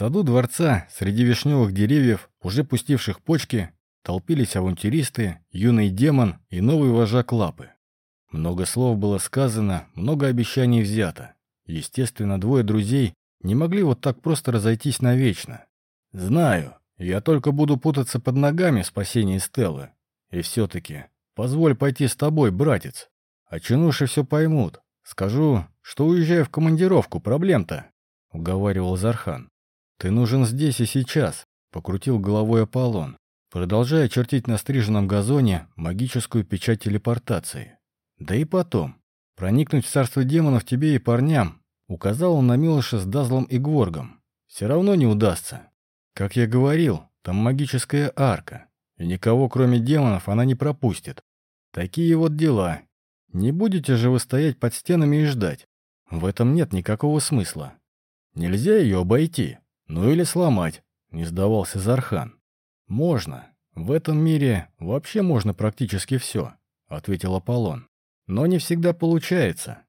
саду дворца, среди вишневых деревьев, уже пустивших почки, толпились авантюристы, юный демон и новый вожак Лапы. Много слов было сказано, много обещаний взято. Естественно, двое друзей не могли вот так просто разойтись навечно. Знаю, я только буду путаться под ногами в спасении Стеллы. И все-таки, позволь пойти с тобой, братец. А чинуши все поймут. Скажу, что уезжаю в командировку, проблем-то, — уговаривал Зархан. Ты нужен здесь и сейчас, — покрутил головой Аполлон, продолжая чертить на стриженном газоне магическую печать телепортации. Да и потом, проникнуть в царство демонов тебе и парням, указал он на Милоша с Дазлом и Гворгом. Все равно не удастся. Как я говорил, там магическая арка, и никого, кроме демонов, она не пропустит. Такие вот дела. Не будете же вы стоять под стенами и ждать. В этом нет никакого смысла. Нельзя ее обойти, ну или сломать, не сдавался Зархан. Можно. В этом мире вообще можно практически все, ответил Аполлон. Но не всегда получается.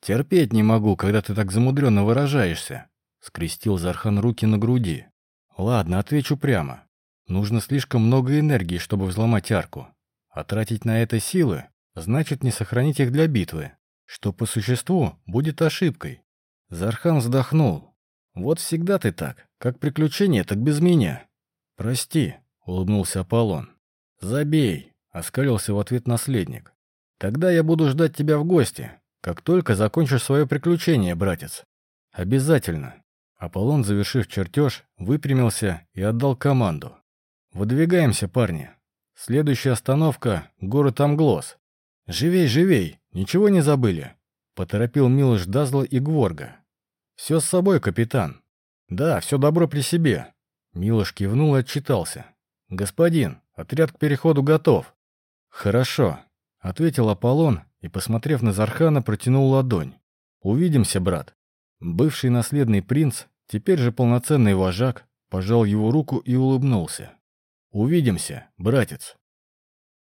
Терпеть не могу, когда ты так замудренно выражаешься, скрестил Зархан руки на груди. Ладно, отвечу прямо. Нужно слишком много энергии, чтобы взломать арку. А тратить на это силы значит не сохранить их для битвы, что по существу будет ошибкой. Зархан вздохнул. Вот всегда ты так, как приключение, так без меня. Прости, улыбнулся Аполлон. Забей, оскалился в ответ наследник. Тогда я буду ждать тебя в гости, как только закончишь свое приключение, братец. Обязательно. Аполлон, завершив чертеж, выпрямился и отдал команду. «Выдвигаемся, парни. Следующая остановка — город Амглос. Живей, живей, ничего не забыли?» — поторопил Милош Дазла и Гворга. «Все с собой, капитан». «Да, все добро при себе». Милош кивнул и отчитался. «Господин, отряд к переходу готов». «Хорошо», — ответил Аполлон и, посмотрев на Зархана, протянул ладонь. «Увидимся, брат». Бывший наследный принц, теперь же полноценный вожак, пожал его руку и улыбнулся. «Увидимся, братец».